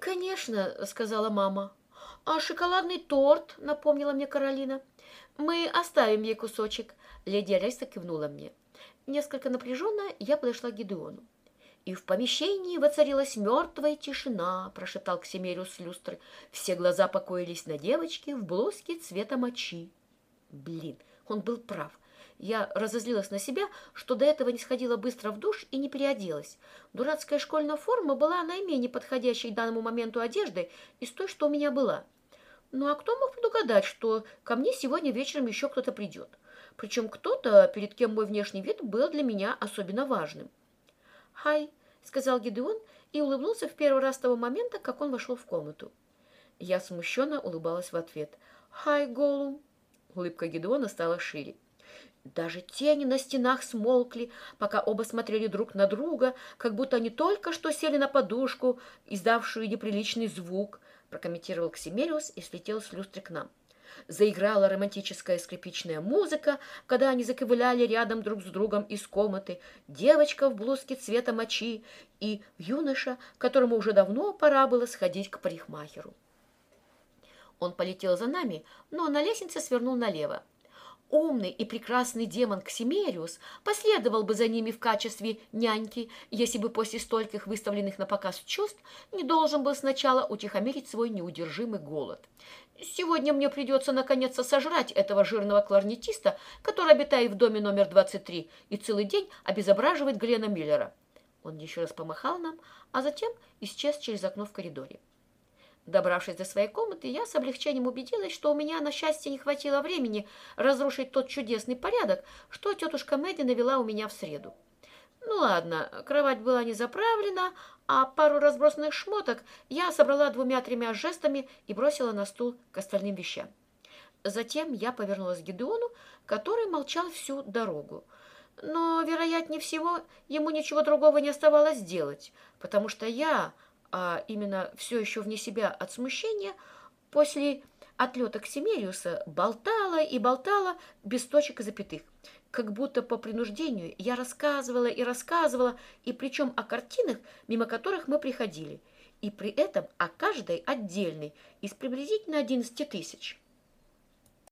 «Конечно», — сказала мама. «А шоколадный торт», — напомнила мне Каролина. «Мы оставим ей кусочек», — леди Алиса кивнула мне. Несколько напряженно я подошла к Гидеону. «И в помещении воцарилась мертвая тишина», — прошептал Ксимериус с люстры. Все глаза покоились на девочке в блузке цвета мочи. Блин, он был прав. Я разозлилась на себя, что до этого не сходила быстро в душ и не переоделась. Дурацкая школьная форма была наименее подходящей данному моменту одеждой из той, что у меня была. Ну а кто мог предугадать, что ко мне сегодня вечером еще кто-то придет? Причем кто-то, перед кем мой внешний вид был для меня особенно важным. «Хай», — сказал Гидеон и улыбнулся в первый раз с того момента, как он вошел в комнату. Я смущенно улыбалась в ответ. «Хай, Голум». Улыбка Гедеона стала шире. Даже тени на стенах смолкли, пока оба смотрели друг на друга, как будто они только что сели на подушку, издавшую неприличный звук, прокомментировал Ксимериус и слетел с люстры к нам. Заиграла романтическая скрипичная музыка, когда они заковыляли рядом друг с другом из комнаты. Девочка в блузке цвета мочи и юноша, которому уже давно пора было сходить к парикмахеру. Он полетел за нами, но на лестнице свернул налево. Умный и прекрасный демон Ксимериус последовал бы за ними в качестве няньки, если бы после стольких выставленных на показ чувств не должен был сначала утихомирить свой неудержимый голод. Сегодня мне придется наконец-то сожрать этого жирного кларнетиста, который обитает в доме номер 23 и целый день обезображивает Глена Миллера. Он еще раз помахал нам, а затем исчез через окно в коридоре. Добравшись до своей комнаты, я с облегчением убедилась, что у меня, на счастье, не хватило времени разрушить тот чудесный порядок, что тетушка Мэдди навела у меня в среду. Ну ладно, кровать была не заправлена, а пару разбросанных шмоток я собрала двумя-тремя жестами и бросила на стул к остальным вещам. Затем я повернулась к Гедеону, который молчал всю дорогу. Но, вероятнее всего, ему ничего другого не оставалось делать, потому что я а именно все еще вне себя от смущения, после отлета Ксимериуса болтала и болтала без точек и запятых. Как будто по принуждению я рассказывала и рассказывала, и причем о картинах, мимо которых мы приходили, и при этом о каждой отдельной из приблизительно 11 тысяч.